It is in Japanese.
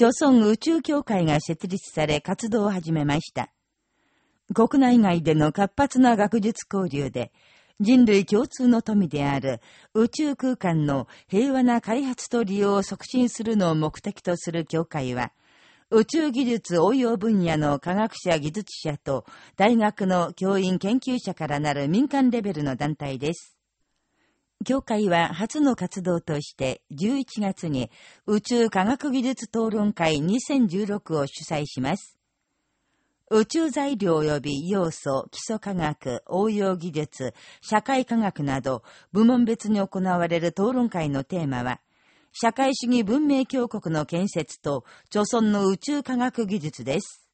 朝鮮宇宙協会が設立され活動を始めました。国内外での活発な学術交流で、人類共通の富である宇宙空間の平和な開発と利用を促進するのを目的とする協会は、宇宙技術応用分野の科学者技術者と大学の教員研究者からなる民間レベルの団体です。協会は初の活動として11月に宇宙科学技術討論会2016を主催します。宇宙材料及び要素、基礎科学、応用技術、社会科学など部門別に行われる討論会のテーマは、社会主義文明強国の建設と、著存の宇宙科学技術です。